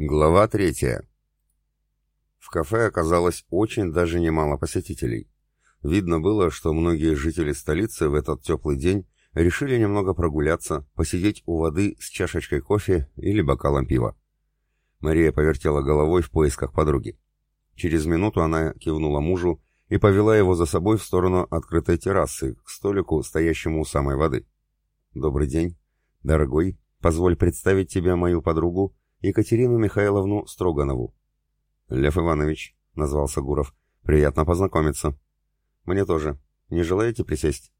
Глава третья. В кафе оказалось очень даже немало посетителей. Видно было, что многие жители столицы в этот теплый день решили немного прогуляться, посидеть у воды с чашечкой кофе или бокалом пива. Мария повертела головой в поисках подруги. Через минуту она кивнула мужу и повела его за собой в сторону открытой террасы, к столику, стоящему у самой воды. «Добрый день. Дорогой, позволь представить тебе мою подругу Екатерину Михайловну Строганову. «Лев Иванович», — назвался Гуров, — «приятно познакомиться». «Мне тоже. Не желаете присесть?»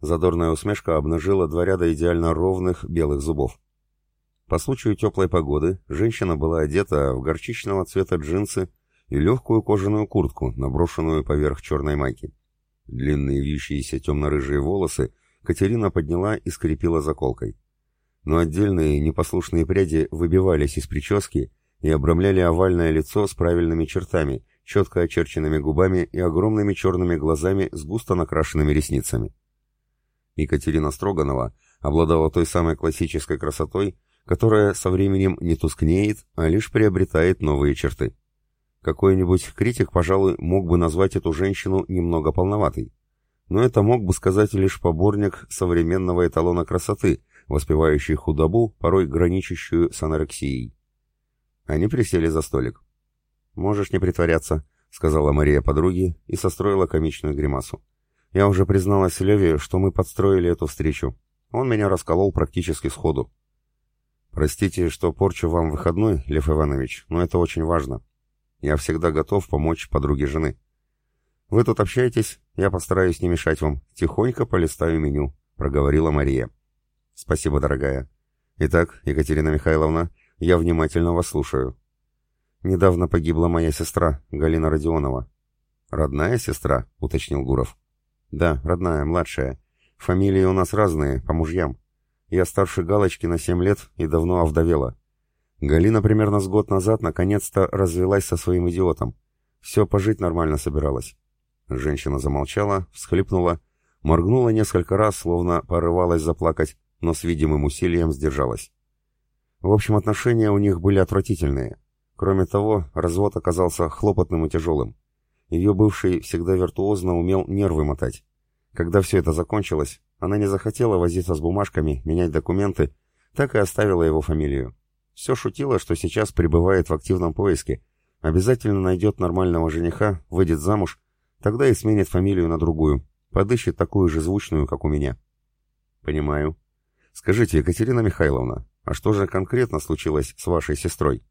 Задорная усмешка обнажила два ряда идеально ровных белых зубов. По случаю теплой погоды женщина была одета в горчичного цвета джинсы и легкую кожаную куртку, наброшенную поверх черной майки. Длинные вьющиеся темно-рыжие волосы Катерина подняла и скрепила заколкой но отдельные непослушные пряди выбивались из прически и обрамляли овальное лицо с правильными чертами, четко очерченными губами и огромными черными глазами с густо накрашенными ресницами. Екатерина Строганова обладала той самой классической красотой, которая со временем не тускнеет, а лишь приобретает новые черты. Какой-нибудь критик, пожалуй, мог бы назвать эту женщину немного полноватой. Но это мог бы сказать лишь поборник современного эталона красоты, воспевающий худобу, порой граничащую с анорексией. Они присели за столик. «Можешь не притворяться», — сказала Мария подруге и состроила комичную гримасу. «Я уже призналась Леве, что мы подстроили эту встречу. Он меня расколол практически сходу». «Простите, что порчу вам выходной, Лев Иванович, но это очень важно. Я всегда готов помочь подруге жены». «Вы тут общаетесь, я постараюсь не мешать вам. Тихонько полистаю меню», — проговорила Мария. Спасибо, дорогая. Итак, Екатерина Михайловна, я внимательно вас слушаю. Недавно погибла моя сестра, Галина Родионова. Родная сестра, уточнил Гуров. Да, родная, младшая. Фамилии у нас разные, по мужьям. Я старше Галочки на семь лет и давно овдовела. Галина примерно с год назад наконец-то развелась со своим идиотом. Все пожить нормально собиралась. Женщина замолчала, всхлипнула, моргнула несколько раз, словно порывалась заплакать, но с видимым усилием сдержалась. В общем, отношения у них были отвратительные. Кроме того, развод оказался хлопотным и тяжелым. Ее бывший всегда виртуозно умел нервы мотать. Когда все это закончилось, она не захотела возиться с бумажками, менять документы, так и оставила его фамилию. Все шутила, что сейчас пребывает в активном поиске, обязательно найдет нормального жениха, выйдет замуж, тогда и сменит фамилию на другую, подыщет такую же звучную, как у меня. Понимаю. Скажите, Екатерина Михайловна, а что же конкретно случилось с вашей сестрой?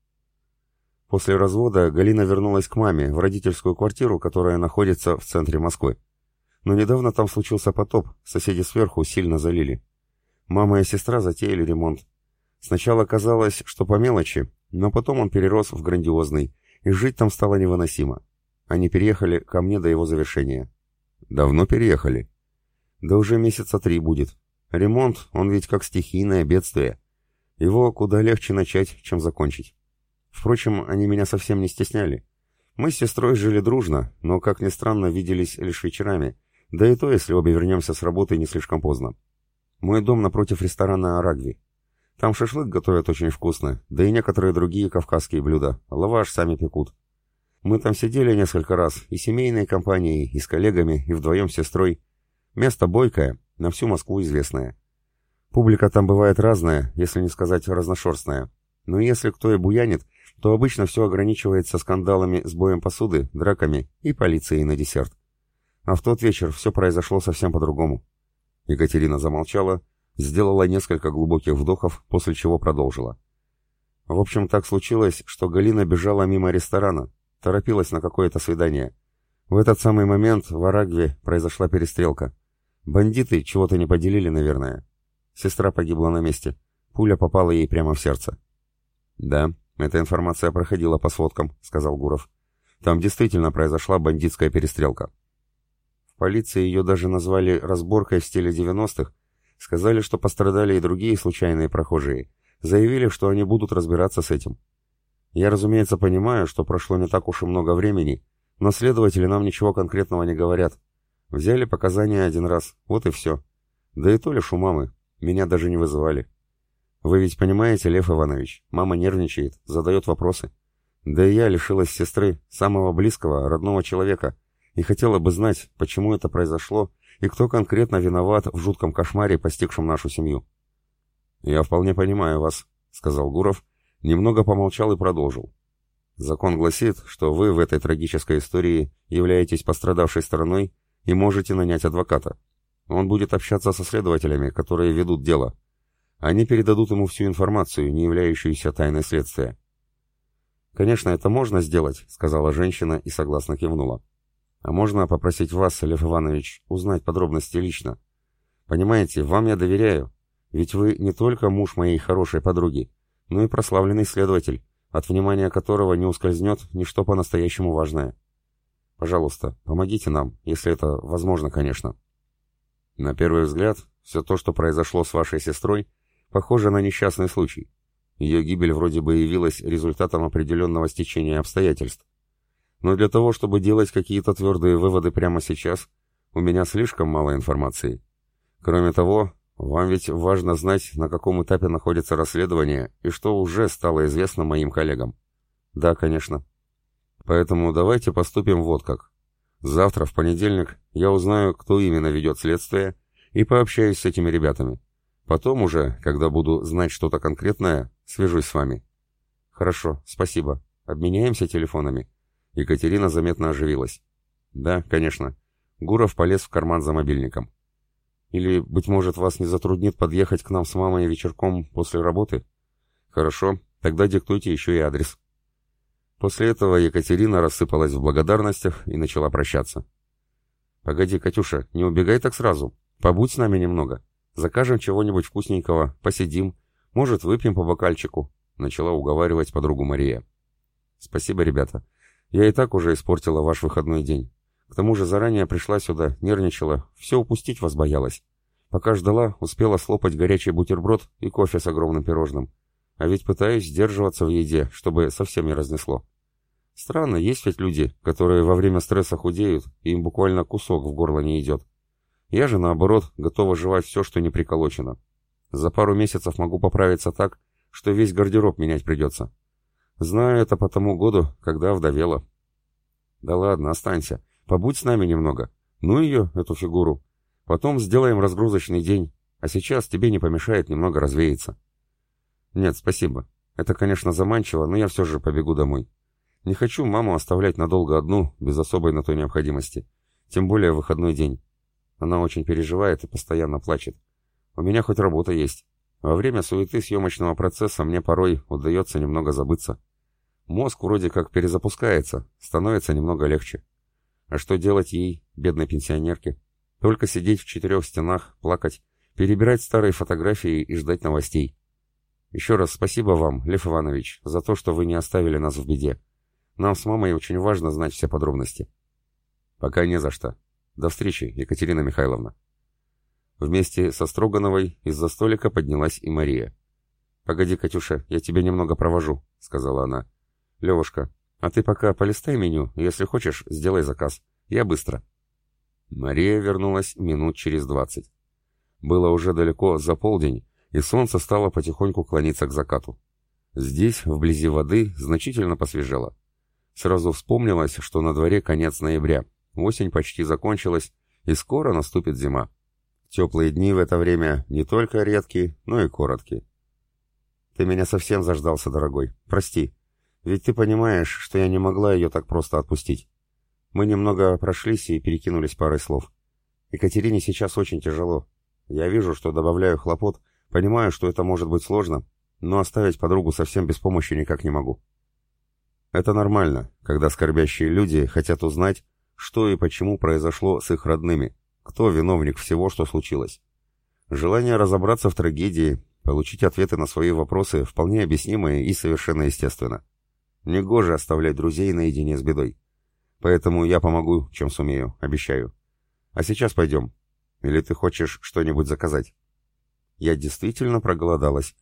После развода Галина вернулась к маме в родительскую квартиру, которая находится в центре Москвы. Но недавно там случился потоп, соседи сверху сильно залили. Мама и сестра затеяли ремонт. Сначала казалось, что по мелочи, но потом он перерос в грандиозный, и жить там стало невыносимо. Они переехали ко мне до его завершения. Давно переехали? Да уже месяца три будет. Ремонт, он ведь как стихийное бедствие. Его куда легче начать, чем закончить. Впрочем, они меня совсем не стесняли. Мы с сестрой жили дружно, но, как ни странно, виделись лишь вечерами, да и то, если обе вернемся с работы не слишком поздно. Мой дом напротив ресторана «Арагви». Там шашлык готовят очень вкусно, да и некоторые другие кавказские блюда. Лаваш сами пекут. Мы там сидели несколько раз, и семейной компанией, и с коллегами, и вдвоем с сестрой. Место бойкое, на всю Москву известная. Публика там бывает разная, если не сказать разношерстная. Но если кто и буянит, то обычно все ограничивается скандалами с боем посуды, драками и полицией на десерт. А в тот вечер все произошло совсем по-другому. Екатерина замолчала, сделала несколько глубоких вдохов, после чего продолжила. В общем, так случилось, что Галина бежала мимо ресторана, торопилась на какое-то свидание. В этот самый момент в Арагве произошла перестрелка. Бандиты чего-то не поделили, наверное. Сестра погибла на месте. Пуля попала ей прямо в сердце. «Да, эта информация проходила по сводкам», — сказал Гуров. «Там действительно произошла бандитская перестрелка. В полиции ее даже назвали разборкой в стиле 90-х, сказали, что пострадали и другие случайные прохожие, заявили, что они будут разбираться с этим. Я, разумеется, понимаю, что прошло не так уж и много времени, но следователи нам ничего конкретного не говорят. Взяли показания один раз, вот и все. Да и то лишь у мамы. Меня даже не вызывали. Вы ведь понимаете, Лев Иванович, мама нервничает, задает вопросы. Да и я лишилась сестры, самого близкого, родного человека, и хотела бы знать, почему это произошло и кто конкретно виноват в жутком кошмаре, постигшем нашу семью. «Я вполне понимаю вас», — сказал Гуров, немного помолчал и продолжил. «Закон гласит, что вы в этой трагической истории являетесь пострадавшей стороной и можете нанять адвоката. Он будет общаться со следователями, которые ведут дело. Они передадут ему всю информацию, не являющуюся тайной следствия. «Конечно, это можно сделать», — сказала женщина и согласно кивнула. «А можно попросить вас, Лев Иванович, узнать подробности лично? Понимаете, вам я доверяю, ведь вы не только муж моей хорошей подруги, но и прославленный следователь, от внимания которого не ускользнет ничто по-настоящему важное. Пожалуйста, помогите нам, если это возможно, конечно». На первый взгляд, все то, что произошло с вашей сестрой, похоже на несчастный случай. Ее гибель вроде бы явилась результатом определенного стечения обстоятельств. Но для того, чтобы делать какие-то твердые выводы прямо сейчас, у меня слишком мало информации. Кроме того, вам ведь важно знать, на каком этапе находится расследование и что уже стало известно моим коллегам. Да, конечно. Поэтому давайте поступим вот как. Завтра, в понедельник, я узнаю, кто именно ведет следствие, и пообщаюсь с этими ребятами. Потом уже, когда буду знать что-то конкретное, свяжусь с вами. Хорошо, спасибо. Обменяемся телефонами. Екатерина заметно оживилась. Да, конечно. Гуров полез в карман за мобильником. Или, быть может, вас не затруднит подъехать к нам с мамой вечерком после работы? Хорошо, тогда диктуйте еще и адрес. После этого Екатерина рассыпалась в благодарностях и начала прощаться. «Погоди, Катюша, не убегай так сразу. Побудь с нами немного. Закажем чего-нибудь вкусненького, посидим. Может, выпьем по бокальчику», — начала уговаривать подругу Мария. «Спасибо, ребята. Я и так уже испортила ваш выходной день. К тому же заранее пришла сюда, нервничала, все упустить вас боялась. Пока ждала, успела слопать горячий бутерброд и кофе с огромным пирожным. А ведь пытаюсь сдерживаться в еде, чтобы совсем не разнесло. Странно, есть ведь люди, которые во время стресса худеют, и им буквально кусок в горло не идет. Я же, наоборот, готова жевать все, что не приколочено. За пару месяцев могу поправиться так, что весь гардероб менять придется. Знаю это по тому году, когда вдовела. Да ладно, останься. Побудь с нами немного. Ну ее, эту фигуру. Потом сделаем разгрузочный день. А сейчас тебе не помешает немного развеяться. «Нет, спасибо. Это, конечно, заманчиво, но я все же побегу домой. Не хочу маму оставлять надолго одну, без особой на то необходимости. Тем более выходной день. Она очень переживает и постоянно плачет. У меня хоть работа есть. Во время суеты съемочного процесса мне порой удается немного забыться. Мозг вроде как перезапускается, становится немного легче. А что делать ей, бедной пенсионерке? Только сидеть в четырех стенах, плакать, перебирать старые фотографии и ждать новостей. Еще раз спасибо вам, Лев Иванович, за то, что вы не оставили нас в беде. Нам с мамой очень важно знать все подробности. Пока не за что. До встречи, Екатерина Михайловна. Вместе со Строгановой из-за столика поднялась и Мария. «Погоди, Катюша, я тебя немного провожу», — сказала она. «Левушка, а ты пока полистай меню, если хочешь, сделай заказ. Я быстро». Мария вернулась минут через двадцать. Было уже далеко за полдень, и солнце стало потихоньку клониться к закату. Здесь, вблизи воды, значительно посвежело. Сразу вспомнилось, что на дворе конец ноября, осень почти закончилась, и скоро наступит зима. Теплые дни в это время не только редкие, но и короткие. Ты меня совсем заждался, дорогой. Прости. Ведь ты понимаешь, что я не могла ее так просто отпустить. Мы немного прошлись и перекинулись парой слов. Екатерине сейчас очень тяжело. Я вижу, что добавляю хлопот, Понимаю, что это может быть сложно, но оставить подругу совсем без помощи никак не могу. Это нормально, когда скорбящие люди хотят узнать, что и почему произошло с их родными, кто виновник всего, что случилось. Желание разобраться в трагедии, получить ответы на свои вопросы вполне объяснимое и совершенно естественно. Негоже оставлять друзей наедине с бедой. Поэтому я помогу, чем сумею, обещаю. А сейчас пойдем. Или ты хочешь что-нибудь заказать? Я действительно проголодалась.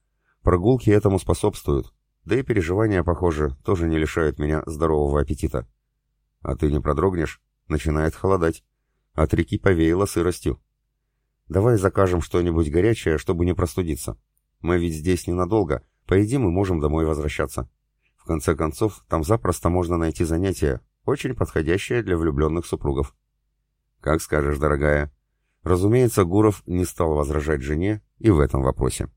Прогулки этому способствуют. Да и переживания, похоже, тоже не лишают меня здорового аппетита. А ты не продрогнешь? Начинает холодать. От реки повеяло сыростью. Давай закажем что-нибудь горячее, чтобы не простудиться. Мы ведь здесь ненадолго, поедим и можем домой возвращаться. В конце концов, там запросто можно найти занятие, очень подходящее для влюбленных супругов. Как скажешь, дорогая. Разумеется, Гуров не стал возражать жене и в этом вопросе.